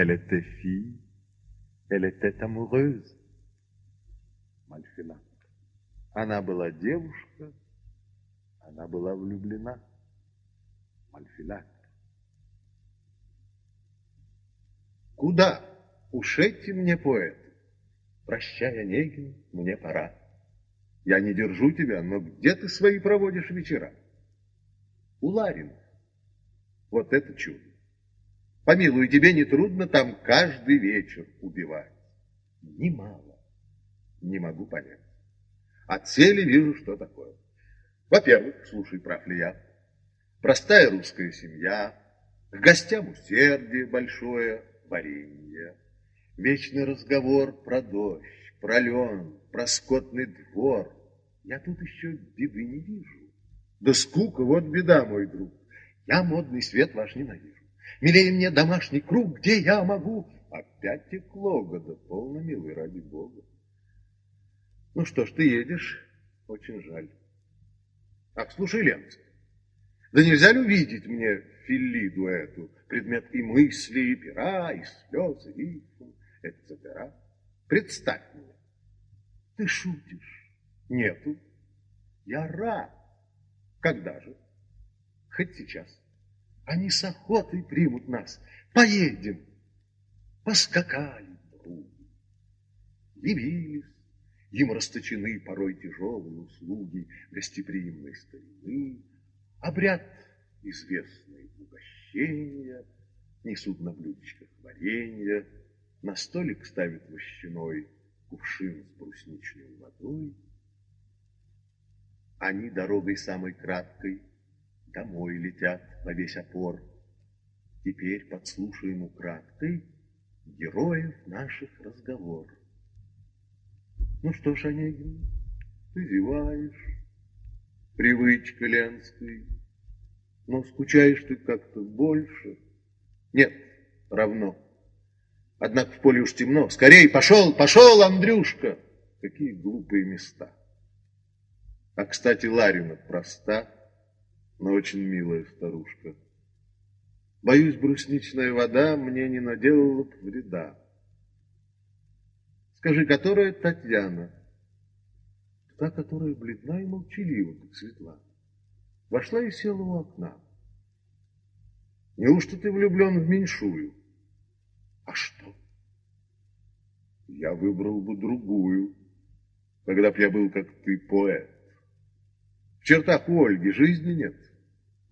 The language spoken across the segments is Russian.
Elle était fille, elle était amoureuse. Мальфина. Она была девушка, она была влюблена. Мальфилат. Куда? Уж мне поэты. Прощай, Онегин, мне пора. Я не держу тебя, но где ты свои проводишь вечера? У Ларина. Вот это чудо. Помилуй, тебе не трудно там каждый вечер убивать. Немало. Не могу понять. От цели вижу, что такое. Во-первых, слушай, прав ли я. Простая русская семья, к гостям усердие большое, варенье. Вечный разговор про дождь, про лен, про скотный двор. Я тут еще беды не вижу. Да скука, вот беда, мой друг. Я модный свет ваш ненавижу. Милее мне домашний круг, где я могу. Опять текло, года полно, милый, ради бога. Ну что ж, ты едешь, очень жаль. Ах, слушай, Ленцев, да нельзя ли увидеть мне филиду эту, предмет и мысли, и пера, и слез, и рифм, etc. Представь мне. Ты шутишь? Нету. Я рад. Когда же? Хоть сейчас. Они с охотой примут нас. Поедем. Поскакали други. Явились. Им расточены порой тяжелые услуги гостеприимной старины. Обряд известный угощения, несут на блюдечках варенье, на столик ставят вощаной кувшин с брусничной водой. Они дорогой самой краткой домой летят во весь опор. Теперь подслушаем украдкой героев наших разговор. Ну что ж, Онегин, ты зеваешь, привычка ленской, но скучаешь ты как-то больше. Нет, равно. Однако в поле уж темно. Скорей, пошел, пошел, Андрюшка! Какие глупые места. А, кстати, Ларина проста, но очень милая старушка. Боюсь, брусничная вода мне не наделала б вреда. Скажи, которая Татьяна? Та, которая бледна и молчалива, как светла. Вошла и села у окна. Неужто ты влюблен в меньшую? А что? Я выбрал бы другую, когда б я был, как ты, поэт. В чертах у Ольги жизни нет.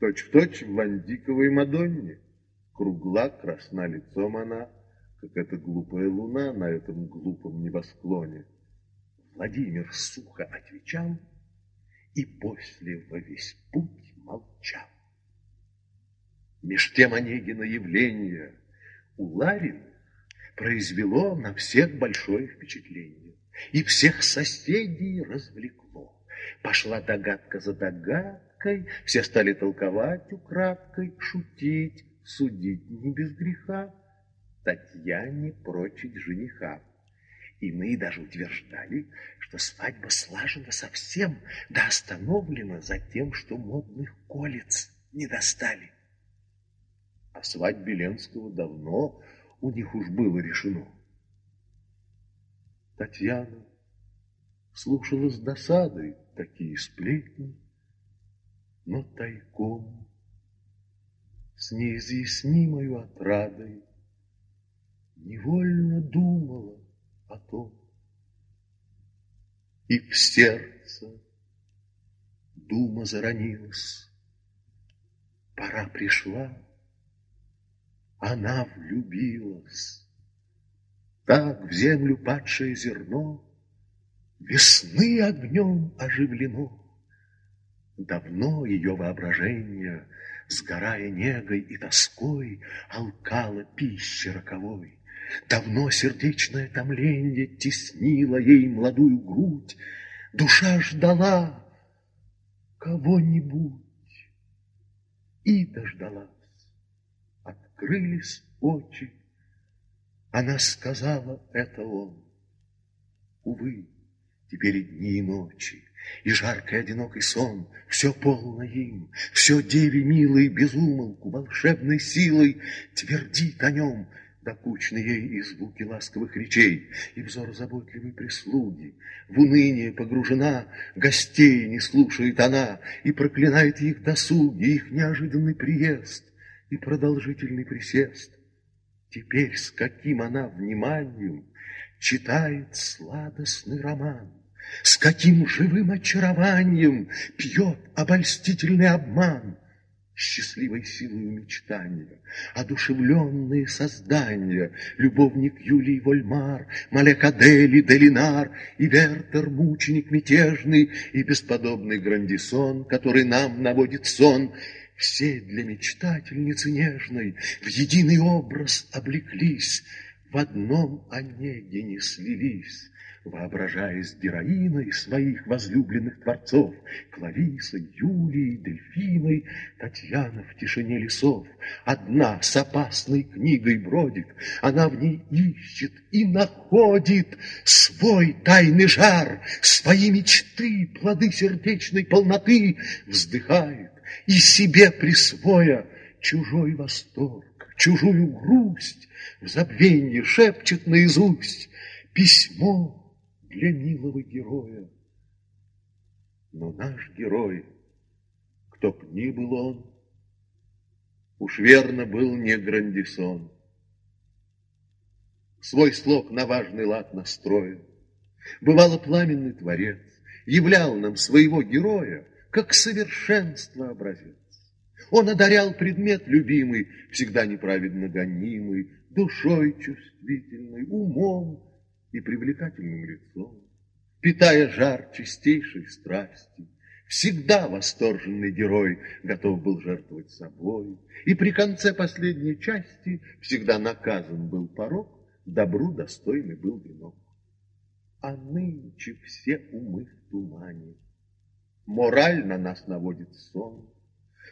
Точь-в-точь в Вандиковой Мадонне. Кругла, красна лицом она, как эта глупая луна на этом глупом небосклоне. Владимир сухо отвечал и после во весь путь молчал. Меж тем Онегина явление у Лариных произвело на всех большое впечатление и всех соседей развлекло. Пошла догадка за догадкой, все стали толковать украдкой, шутить, судить не без греха, Татьяне прочить жениха. Иные даже утверждали, что свадьба слажена совсем, да остановлена за тем, что модных колец не достали. О свадьбе Ленского давно у них уж было решено. Татьяна слушала с досадой такие сплетни, но тайком, с неизъяснимой отрадой, невольно думала о том, и в сердце дума заронилась. Пора пришла, она влюбилась. Так в землю падшее зерно Весны огнем оживлено. Давно ее воображение, Сгорая негой и тоской, Алкало пищи роковой. Давно сердечное томление Теснило ей молодую грудь, Душа ждала кого-нибудь и дождалась открылись очи. Она сказала, это он. Увы, теперь и дни, и ночи, и жаркий одинокий сон, Все полно им, все деве милой безумолку, волшебной силой Твердит о нем, Докучны ей и звуки ласковых речей, И взор заботливой прислуги. В уныние погружена, Гостей не слушает она, И проклинает их досуги, Их неожиданный приезд И продолжительный присест. Теперь с каким она вниманием Читает сладостный роман, С каким живым очарованием Пьет обольстительный обман — счастливой силой мечтания, одушевленные создания, любовник Юлий Вольмар, Малек Адели Делинар и Вертер, мученик мятежный и бесподобный Грандисон, который нам наводит сон, все для мечтательницы нежной в единый образ облеклись, в одном онеге не слились воображаясь героиной своих возлюбленных творцов, Клависой, Юлией, Дельфиной, Татьяна в тишине лесов. Одна с опасной книгой бродит, она в ней ищет и находит свой тайный жар, свои мечты, плоды сердечной полноты, вздыхает и себе присвоя чужой восторг, чужую грусть, в забвенье шепчет наизусть письмо для милого героя. Но наш герой, кто б ни был он, уж верно был не Грандисон. Свой слог на важный лад настроен. Бывало пламенный творец, являл нам своего героя, как совершенство образец. Он одарял предмет любимый, всегда неправедно гонимый, душой чувствительной, умом и привлекательным лицом, питая жар чистейшей страсти. Всегда восторженный герой готов был жертвовать собой, и при конце последней части всегда наказан был порог, добру достойный был венок. А нынче все умы в тумане, мораль на нас наводит сон,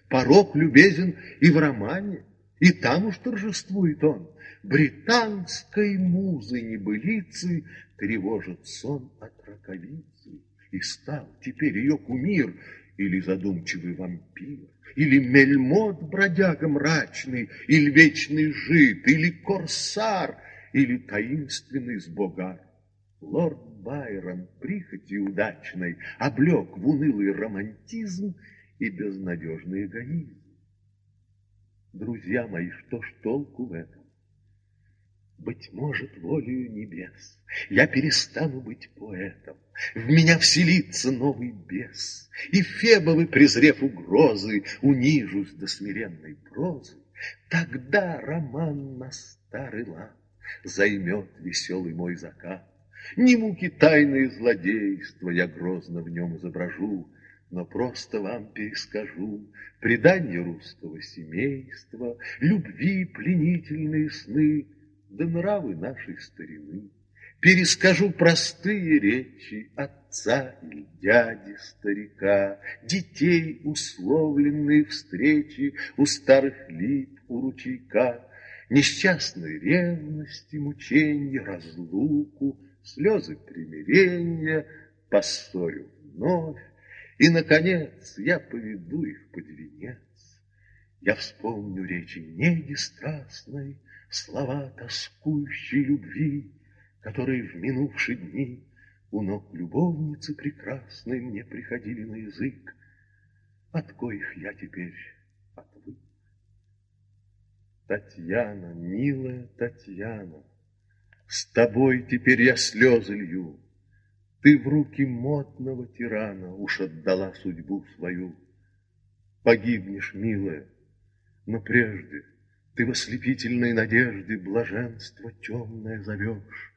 порог любезен и в романе, и там уж торжествует он. Британской музы небылицы Тревожит сон от раковицы. И стал теперь ее кумир Или задумчивый вампир, Или мельмот бродяга мрачный, Или вечный жид, или корсар, Или таинственный сбогар. Лорд Байрон прихоти удачной Облег в унылый романтизм И безнадежный эгоизм. Друзья мои, что ж толку в этом? Быть может, волею небес Я перестану быть поэтом, В меня вселится новый бес, И Фебовы, презрев угрозы, Унижусь до смиренной прозы. Тогда роман на старый лад Займет веселый мой закат. Не муки тайные злодейства Я грозно в нем изображу, но просто вам перескажу предания русского семейства, любви пленительные сны, да нравы нашей старины. Перескажу простые речи отца или дяди старика, детей условленные встречи у старых лип у ручейка, несчастной ревности, мучения, разлуку, слезы примирения, поссорю вновь, и, наконец, я поведу их под венец. Я вспомню речи неги страстной, Слова тоскующей любви, Которые в минувшие дни У ног любовницы прекрасной Мне приходили на язык, От коих я теперь отвык. Татьяна, милая Татьяна, С тобой теперь я слезы лью, ты в руки модного тирана Уж отдала судьбу свою. Погибнешь, милая, но прежде Ты в ослепительной надежде Блаженство темное зовешь,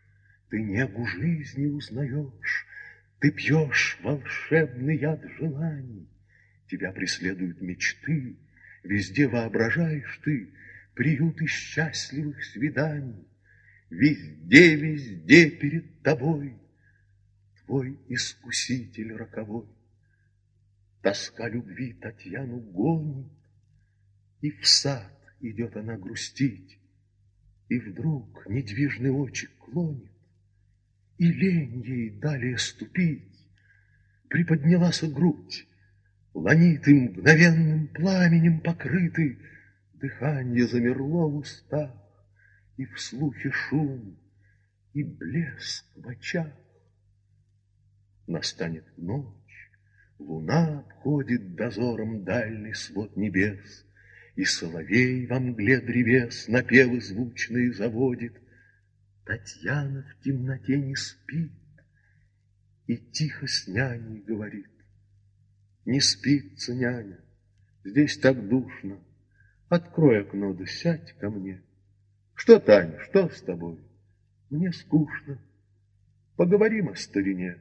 Ты негу жизни узнаешь, Ты пьешь волшебный яд желаний, Тебя преследуют мечты, Везде воображаешь ты Приюты счастливых свиданий, Везде, везде перед тобой твой искуситель роковой. Тоска любви Татьяну гонит, И в сад идет она грустить, И вдруг недвижные очи клонит, И лень ей далее ступить. Приподнялась грудь, Ланиты мгновенным пламенем покрыты, Дыхание замерло в устах, И в слухе шум, и блеск в очах. Настанет ночь, луна обходит дозором дальний свод небес, И соловей во мгле древес напевы звучные заводит. Татьяна в темноте не спит и тихо с няней говорит. Не спится, няня, здесь так душно, Открой окно да сядь ко мне. Что, Таня, что с тобой? Мне скучно. Поговорим о старине.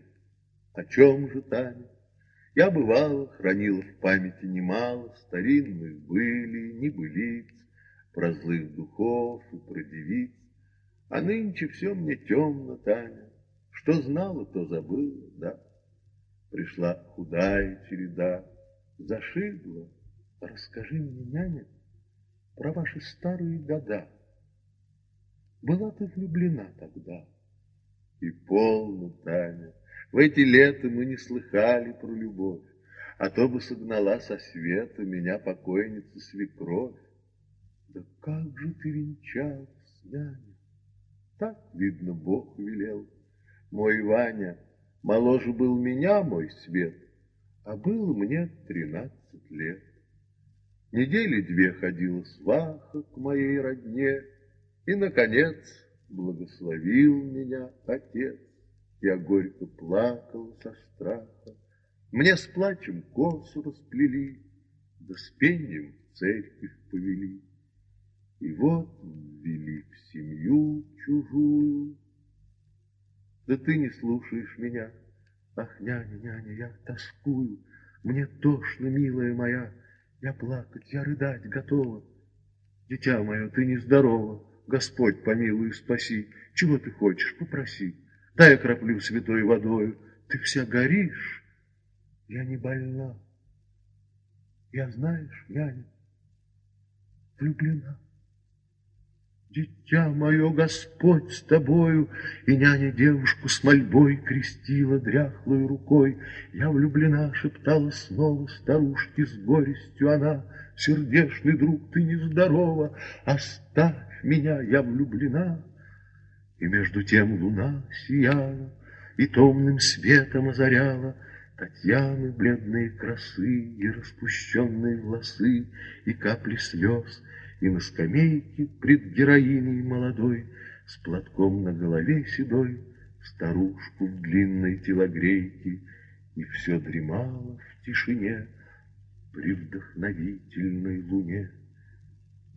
О чем же, Таня? Я бывала, хранила в памяти немало Старинных были, небылиц, Про злых духов и про девиц. А нынче все мне темно, Таня. Что знала, то забыла, да. Пришла худая череда, зашибла. Расскажи мне, няня, про ваши старые года. Была ты влюблена тогда? И полно, Таня, в эти лета мы не слыхали про любовь, А то бы согнала со света меня покойница свекровь. Да как же ты венчалась, няня? Так, видно, Бог велел. Мой Ваня моложе был меня, мой свет, А было мне тринадцать лет. Недели две ходила сваха к моей родне, И, наконец, благословил меня отец. Я горько плакал со страха, Мне с плачем косу расплели, Да с пеньем в церковь повели. И вот ввели в семью чужую. Да ты не слушаешь меня, Ах, няня, няня, я тоскую, Мне тошно, милая моя, я плакать, я рыдать готова. Дитя мое, ты нездорова, Господь помилуй спаси. Чего ты хочешь, попроси. Дай окроплю святой водою. Ты вся горишь. Я не больна. Я, знаешь, я влюблена. Дитя мое, Господь с тобою, И няня девушку с мольбой Крестила дряхлой рукой. Я влюблена, шептала снова Старушке с горестью она, Сердечный друг, ты нездорова, Оставь меня, я влюблена. И между тем луна сияла, И томным светом озаряла Татьяны бледные красы И распущенные волосы, И капли слез — и на скамейке пред героиней молодой С платком на голове седой Старушку в длинной телогрейке И все дремало в тишине При вдохновительной луне.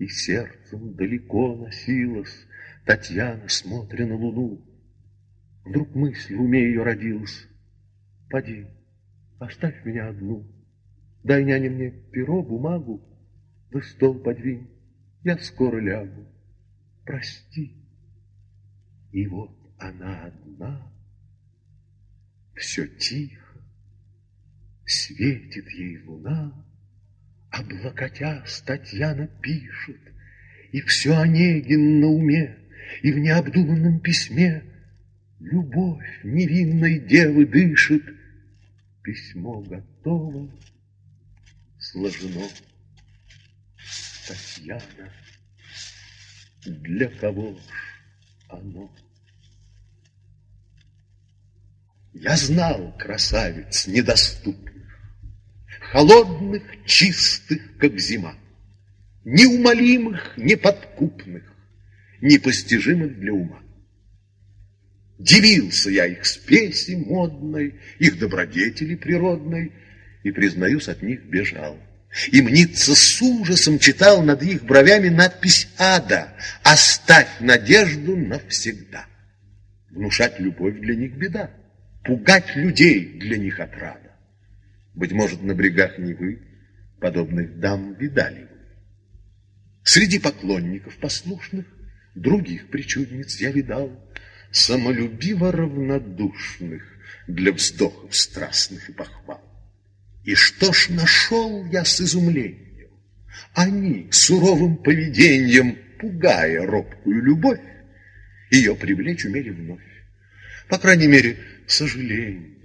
И сердцем далеко носилась Татьяна, смотря на луну. Вдруг мысль в уме ее родилась. Поди, оставь меня одну, Дай няне мне перо, бумагу, Да стол подвинь. Я скоро лягу, прости. И вот она одна, все тихо, светит ей луна, Облокотясь, Татьяна пишет, И все Онегин на уме, И в необдуманном письме Любовь невинной девы дышит, Письмо готово, сложено. Татьяна, для кого ж оно? Я знал красавиц недоступных, Холодных, чистых, как зима, Неумолимых, неподкупных, Непостижимых для ума. Дивился я их спеси модной, Их добродетели природной, И, признаюсь, от них бежал. И мнится с ужасом читал над их бровями надпись «Ада» «Оставь надежду навсегда». Внушать любовь для них беда, пугать людей для них отрада. Быть может, на брегах Невы подобных дам видали вы. Среди поклонников послушных других причудниц я видал, самолюбиво равнодушных для вздохов страстных и похвал. И что ж нашел я с изумлением? Они суровым поведением, пугая робкую любовь, ее привлечь умели вновь. По крайней мере, сожалением.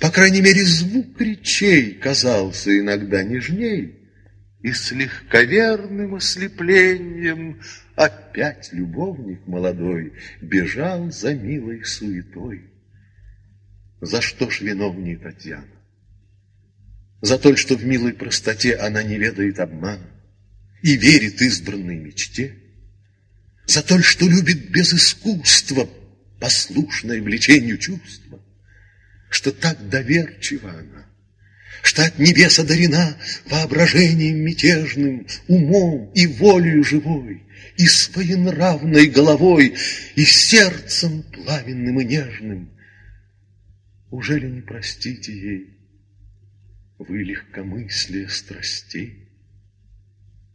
По крайней мере, звук речей казался иногда нежней, И с легковерным ослеплением Опять любовник молодой Бежал за милой суетой. За что ж виновнее Татьяна? За то, что в милой простоте Она не ведает обмана И верит избранной мечте? За то, что любит без искусства Послушное влечению чувства? Что так доверчива она? что от небес одарена воображением мятежным, умом и волею живой, и своенравной головой, и сердцем пламенным и нежным. Уже ли не простите ей вы легкомыслие страстей?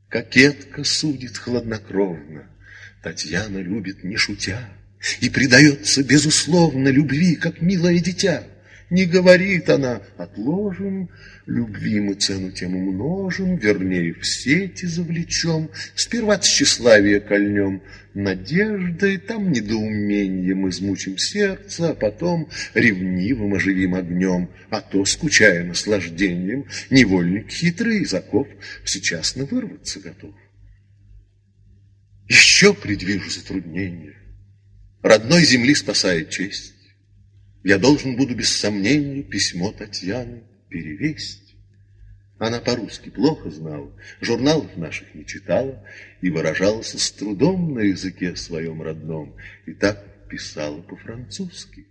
Кокетка судит хладнокровно, Татьяна любит не шутя И предается безусловно любви, как милое дитя. Не говорит она, отложим, любви мы цену тем умножим, вернее, в сети завлечем, сперва тщеславие кольнем, надеждой, там недоумением измучим сердце, а потом ревнивым оживим огнем, а то, скучая наслаждением, невольник хитрый из оков всечасно вырваться готов. Еще предвижу затруднения. Родной земли спасает честь. Я должен буду без сомнения письмо Татьяны перевесть. Она по-русски плохо знала, журналов наших не читала и выражалась с трудом на языке своем родном, и так писала по-французски.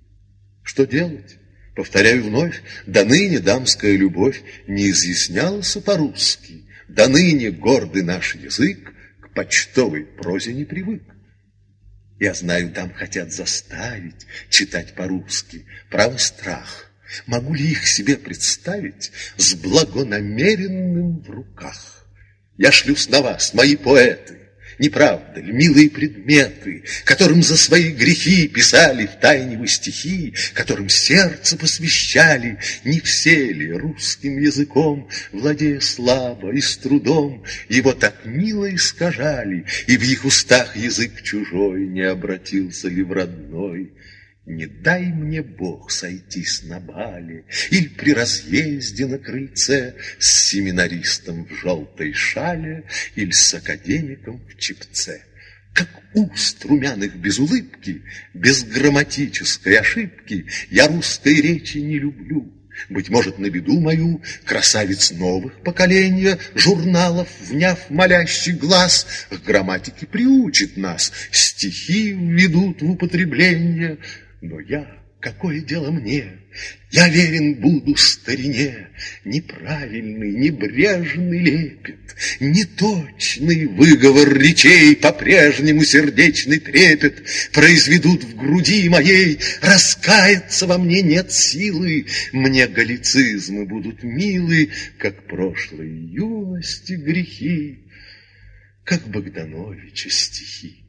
Что делать? Повторяю вновь, до ныне дамская любовь не изъяснялась по-русски, до ныне гордый наш язык к почтовой прозе не привык. Я знаю, там хотят заставить читать по-русски. Право страх. Могу ли их себе представить с благонамеренным в руках? Я шлюсь на вас, мои поэты, не правда ли, милые предметы, которым за свои грехи писали в тайне вы стихи, которым сердце посвящали, не все ли русским языком, владея слабо и с трудом, его так мило искажали, и в их устах язык чужой не обратился ли в родной? Не дай мне Бог сойтись на бале Или при разъезде на крыльце С семинаристом в желтой шале Или с академиком в чепце. Как уст румяных без улыбки, Без грамматической ошибки Я русской речи не люблю. Быть может, на беду мою Красавиц новых поколения Журналов, вняв молящий глаз, К грамматике приучит нас, Стихи введут в употребление — но я, какое дело мне? Я верен буду старине, Неправильный, небрежный лепет, Неточный выговор речей, По-прежнему сердечный трепет Произведут в груди моей, Раскаяться во мне нет силы, Мне галлицизмы будут милы, Как прошлой юности грехи, Как Богдановича стихи.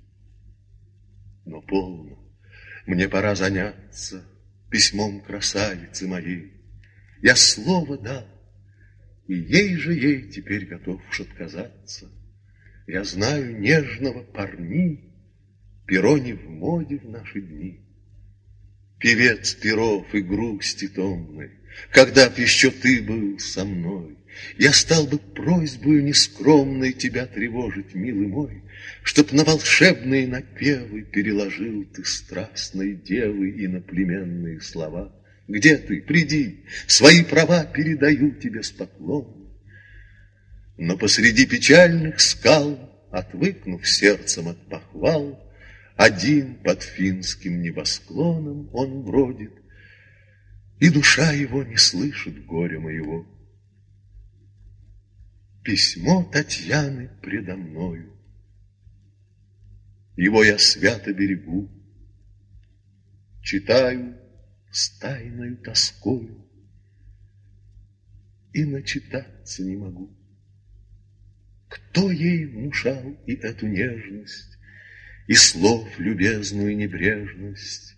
Но полно, мне пора заняться письмом красавицы моей. Я слово дал, и ей же ей теперь готов уж отказаться. Я знаю нежного парни, перо не в моде в наши дни. Певец перов и грусти томной, когда б еще ты был со мной, Я стал бы просьбою нескромной тебя тревожить, милый мой, Чтоб на волшебные напевы Переложил ты страстной девы Иноплеменные слова. Где ты? Приди, свои права Передаю тебе с поклоном. Но посреди печальных скал, Отвыкнув сердцем от похвал, Один под финским небосклоном Он бродит, и душа его не слышит горя моего. Письмо Татьяны предо мною его я свято берегу, Читаю с тайною тоскою И начитаться не могу. Кто ей внушал и эту нежность, И слов любезную небрежность?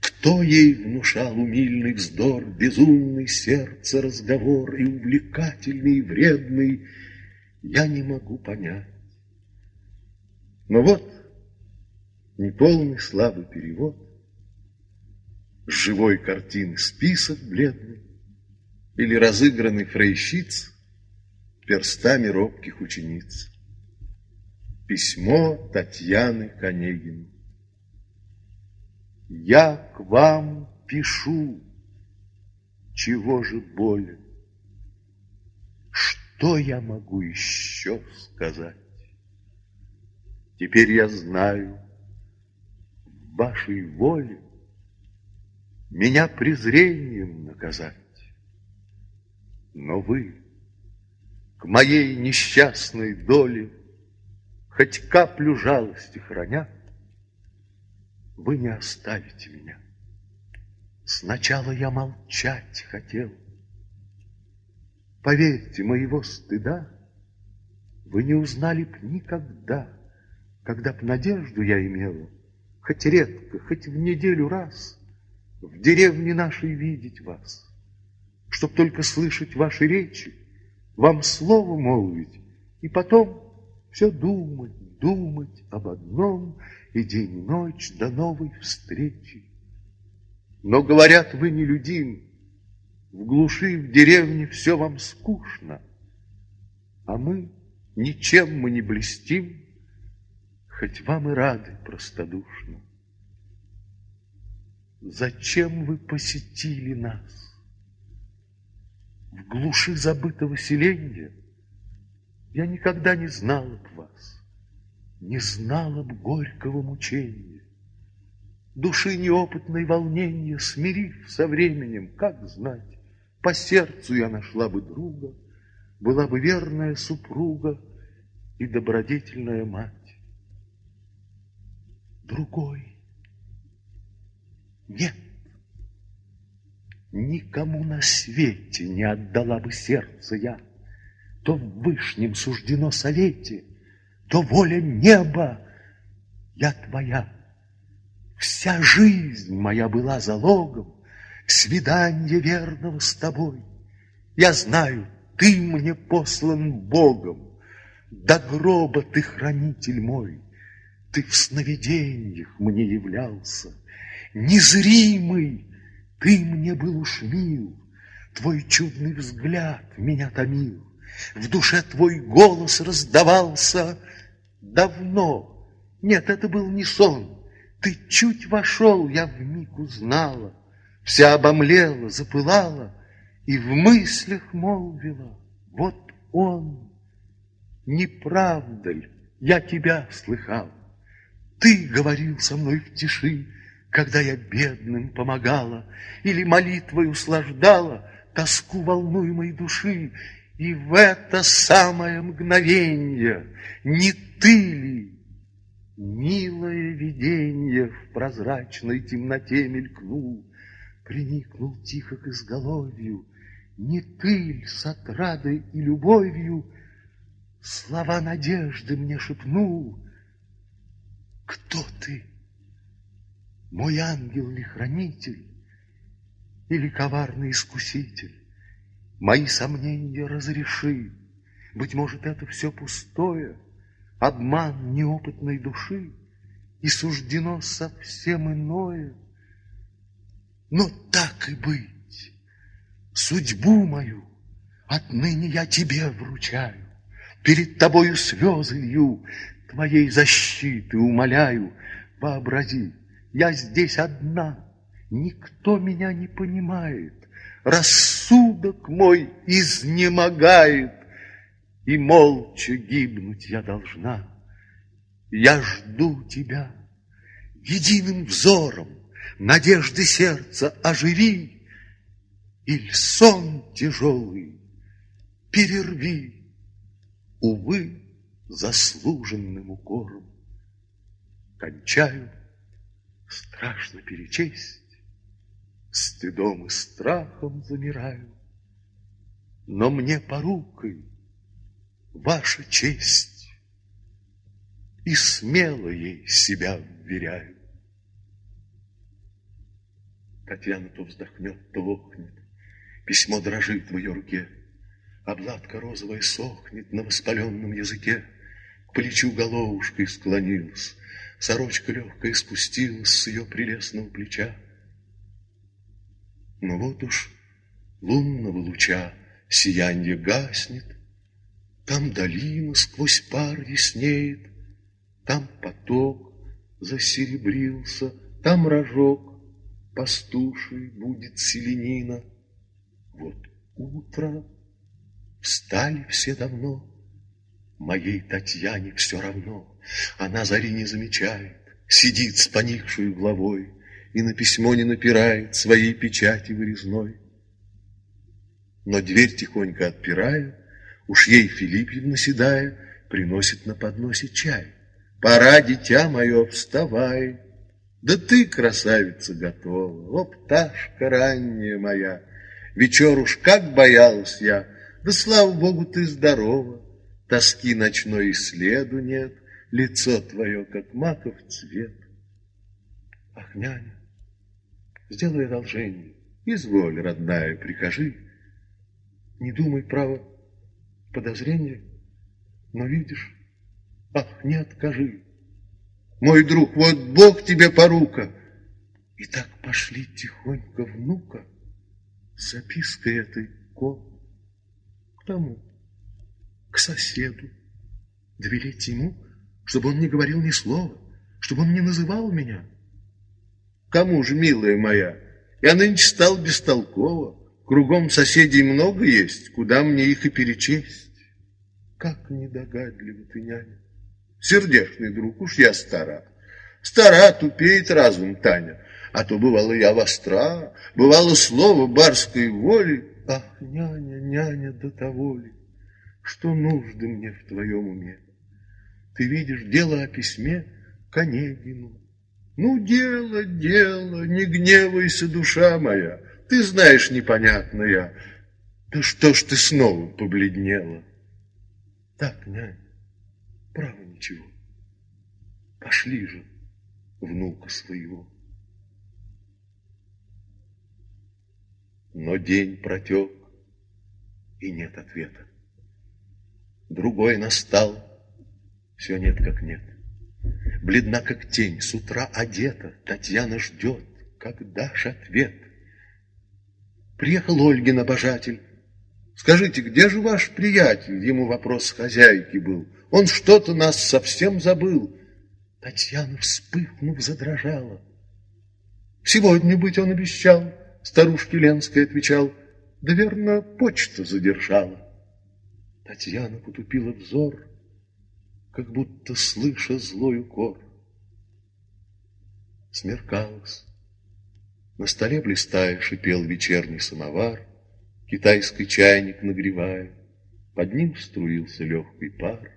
Кто ей внушал умильный вздор, Безумный сердце разговор И увлекательный, и вредный, Я не могу понять. Но вот неполный слабый перевод, живой картины список бледный или разыгранный фрейщиц, перстами робких учениц. Письмо Татьяны Конегин. Я к вам пишу, чего же более? Что я могу еще сказать? Теперь я знаю, в вашей воле Меня презрением наказать. Но вы к моей несчастной доле Хоть каплю жалости храня, Вы не оставите меня. Сначала я молчать хотел. Поверьте, моего стыда Вы не узнали б никогда, Когда б надежду я имела, Хоть редко, хоть в неделю раз В деревне нашей видеть вас, Чтоб только слышать ваши речи, Вам слово молвить, и потом Все думать, думать об одном, И день и ночь до новой встречи. Но, говорят, вы нелюдим, В глуши, в деревне все вам скучно, А мы, ничем мы не блестим, Хоть вам и рады простодушно. Зачем вы посетили нас? В глуши забытого селения Я никогда не знала б вас, Не знала б горького мучения. Души неопытной волнения, Смирив со временем, как знать, По сердцу я нашла бы друга, Была бы верная супруга И добродетельная мать. Другой нет. Никому на свете не отдала бы сердце я, То в вышнем суждено совете, То воля неба, я твоя. Вся жизнь моя была залогом Свидания верного с тобой. Я знаю, ты мне послан Богом, До гроба ты хранитель мой. Ты в сновидениях мне являлся, Незримый, ты мне был уж мил, Твой чудный взгляд меня томил, В душе твой голос раздавался. Давно, нет, это был не сон, ты чуть вошел, я вмиг узнала, Вся обомлела, запылала И в мыслях молвила, вот он. Не правда ли, я тебя слыхал? Ты говорил со мной в тиши, Когда я бедным помогала Или молитвой услаждала Тоску волнуемой души, И в это самое мгновенье Не ты ли Милое виденье в прозрачной темноте мелькнул, Приникнул тихо к изголовью, Не ты с отрадой и любовью Слова надежды мне шепнул. Кто ты? Мой ангел ли хранитель Или коварный искуситель? Мои сомнения разреши, Быть может, это все пустое, обман неопытной души, и суждено совсем иное. Но так и быть, судьбу мою отныне я тебе вручаю, перед тобою слезы лью, твоей защиты умоляю, вообрази, я здесь одна, никто меня не понимает, рассудок мой изнемогает, и молча гибнуть я должна. Я жду тебя единым взором, надежды сердца оживи, Иль сон тяжелый перерви, увы, заслуженным укором. Кончаю, страшно перечесть, стыдом и страхом замираю, но мне порукой ваша честь, И смело ей себя вверяю. Татьяна то вздохнет, то лохнет, Письмо дрожит в ее руке, Обладка розовая сохнет на воспаленном языке, К плечу головушкой склонилась, Сорочка легкая спустилась с ее прелестного плеча. Но вот уж лунного луча Сиянье гаснет, Там долина сквозь пар яснеет, Там поток засеребрился, Там рожок пастуший будет селенина. Вот утро, встали все давно, Моей Татьяне все равно, Она зари не замечает, Сидит с поникшей головой И на письмо не напирает Своей печати вырезной. Но дверь тихонько отпирая, Уж ей Филиппьевна седая Приносит на подносе чай. Пора, дитя мое, вставай. Да ты, красавица, готова, О, пташка ранняя моя, Вечер уж как боялась я, Да, слава богу, ты здорова. Тоски ночной и следу нет, Лицо твое, как маков цвет. Ах, няня, сделай одолжение, Изволь, родная, прикажи, Не думай, право, подозрение, Но видишь, ах, не откажи. Мой друг, вот Бог тебе порука. И так пошли тихонько внука С запиской этой ко к тому, к соседу, доверить ему, чтобы он не говорил ни слова, чтобы он не называл меня. Кому же, милая моя, я нынче стал бестолково, кругом соседей много есть, куда мне их и перечесть. Как недогадлива ты, няня. Сердечный друг, уж я стара. Стара, тупеет разум, Таня. А то бывало я востра, бывало слово барской воли. Ах, няня, няня, до того ли, что нужды мне в твоем уме? Ты видишь дело о письме к Онегину. Ну, дело, дело, не гневайся, душа моя. Ты знаешь, непонятная. Да что ж ты снова побледнела? Так, нянь, право ничего. Пошли же внука своего. Но день протек, и нет ответа. Другой настал, все нет как нет. Бледна, как тень, с утра одета, Татьяна ждет, как дашь ответ. Приехал Ольгин обожатель. Скажите, где же ваш приятель? Ему вопрос хозяйки был. Он что-то нас совсем забыл. Татьяна, вспыхнув, задрожала. Сегодня быть он обещал, старушке Ленской отвечал. Да верно, почта задержала. Татьяна потупила взор, как будто слыша злой укор. Смеркалось. На столе блистая шипел вечерний самовар, Китайский чайник нагревая, Под ним струился легкий пар.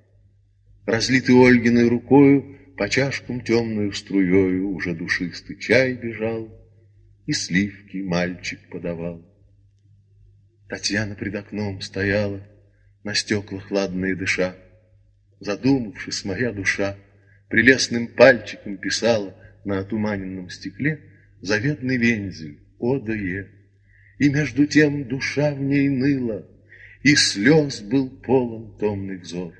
Разлитый Ольгиной рукою По чашкам темную струею Уже душистый чай бежал, И сливки мальчик подавал. Татьяна пред окном стояла, На стеклах ладные дыша, Задумавшись, моя душа Прелестным пальчиком писала На отуманенном стекле Заветный вензель, о да е. И между тем душа в ней ныла, И слез был полон томный взор.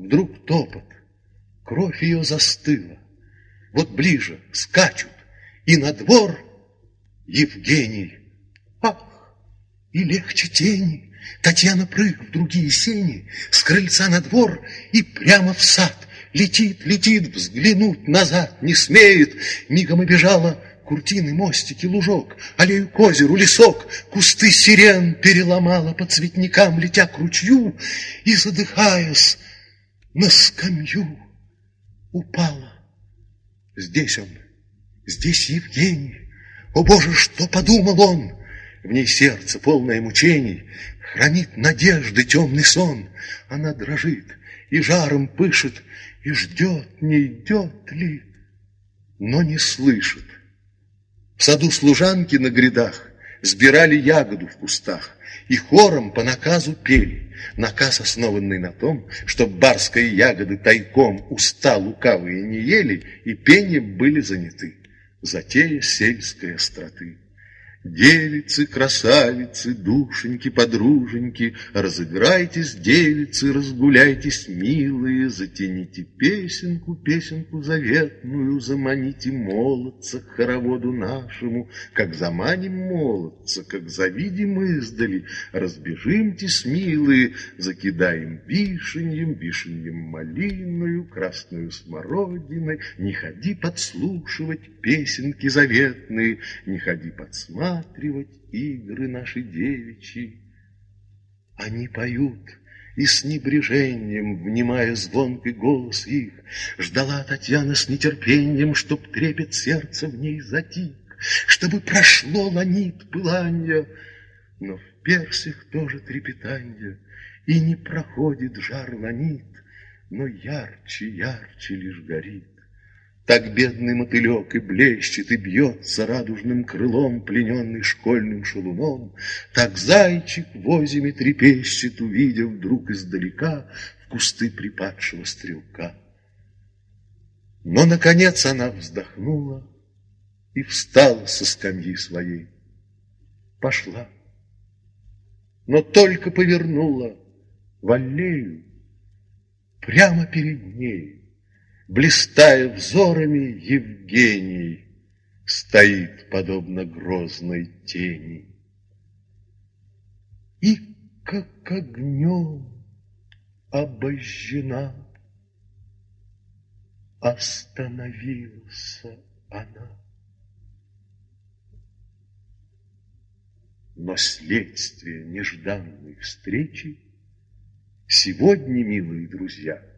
Вдруг топот, кровь ее застыла, Вот ближе скачут, и на двор Евгений. Ах, и легче тени, Татьяна прыг в другие сени, с крыльца на двор и прямо в сад. Летит, летит, взглянуть назад не смеет. Мигом обежала куртины, мостики, лужок, аллею к озеру, лесок, кусты сирен переломала по цветникам, летя к ручью, и, задыхаясь, на скамью упала. Здесь он, здесь Евгений. О, Боже, что подумал он? В ней сердце, полное мучений, Хранит надежды темный сон. Она дрожит и жаром пышет, И ждет, не идет ли, но не слышит. В саду служанки на грядах Сбирали ягоду в кустах И хором по наказу пели. Наказ, основанный на том, Чтоб барской ягоды тайком Уста лукавые не ели И пением были заняты, Затея сельской остроты. Девицы, красавицы, душеньки, подруженьки, Разыграйтесь, девицы, разгуляйтесь, милые, Затяните песенку, песенку заветную, Заманите молодца к хороводу нашему, Как заманим молодца, как завидим издали, Разбежимтесь, милые, закидаем вишеньем, Вишеньем малиною, красную смородиной, Не ходи подслушивать песенки заветные, Не ходи подсматривать, рассматривать игры наши девичьи. Они поют, и с небрежением, внимая звонкий голос их, Ждала Татьяна с нетерпением, чтоб трепет сердца в ней затих, Чтобы прошло ланит пыланья, но в персях тоже трепетанье, И не проходит жар ланит, но ярче, ярче лишь горит. Так бедный мотылек и блещет, и бьется радужным крылом, Плененный школьным шалуном. Так зайчик в озиме трепещет, увидев вдруг издалека В кусты припадшего стрелка. Но, наконец, она вздохнула И встала со скамьи своей. Пошла, но только повернула в аллею Прямо перед ней Блистая взорами, Евгений Стоит, подобно грозной тени. И как огнем обожжена Остановилась она. Но следствие нежданной встречи Сегодня, милые друзья,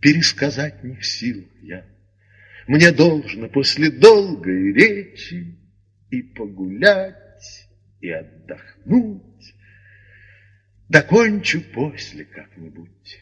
пересказать не в силах я. Мне должно после долгой речи и погулять, и отдохнуть. Докончу после как-нибудь.